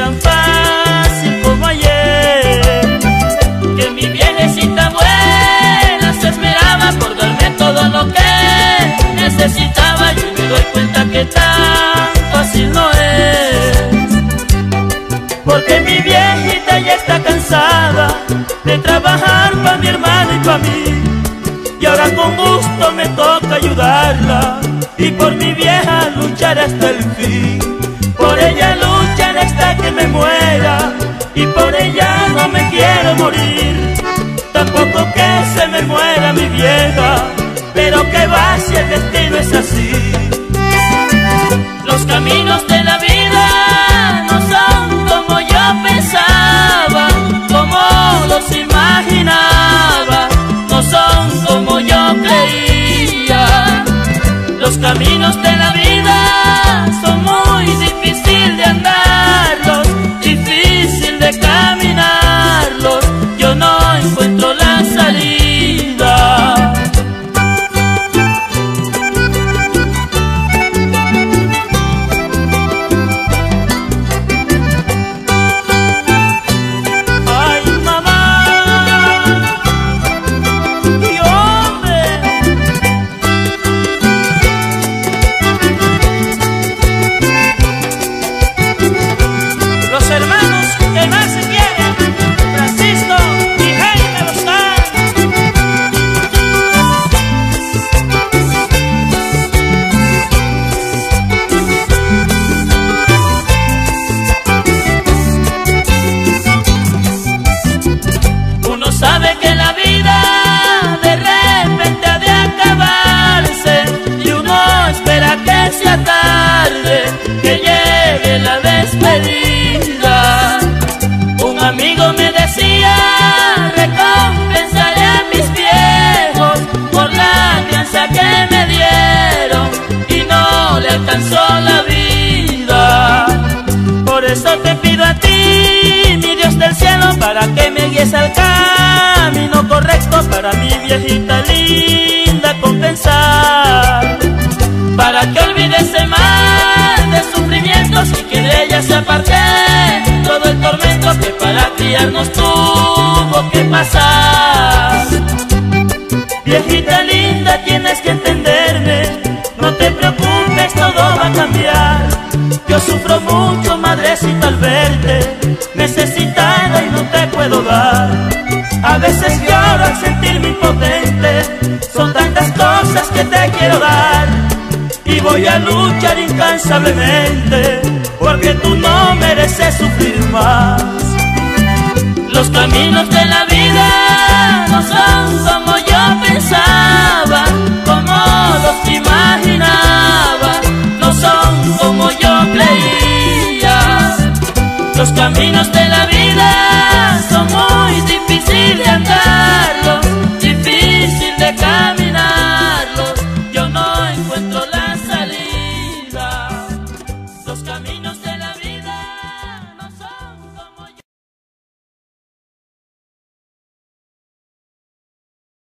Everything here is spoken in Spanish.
serán fácil como ayer. Que mi viejecita buena se esmeraba por darme todo lo que necesitaba. Yo me doy cuenta que tan fácil no es. Porque mi viejita ya está cansada de trabajar para mi hermano y para mí. Y ahora con gusto me toca ayudarla y por mi vieja luchar hasta el fin. Por ella luchar muera y por ella no me quiero morir. Tampoco que se me muera mi vieja, pero que va si el destino es así. Los caminos de la vida no son como yo pensaba, como los imaginaba, no son como yo creía. Los caminos de criarnos tuvo que pasar. Viejita linda, tienes que entenderme, no te preocupes, todo va a cambiar. Yo sufro mucho, madrecita, al verte, necesitada y no te puedo dar. A veces lloro al sentirme impotente, son tantas cosas que te quiero dar. Y voy a luchar incansablemente, porque tú no mereces sufrir más. Los caminos de la vida no son como yo pensaba, como los imaginaba, no son como yo creía. Los caminos de la vida son muy difíciles de andar.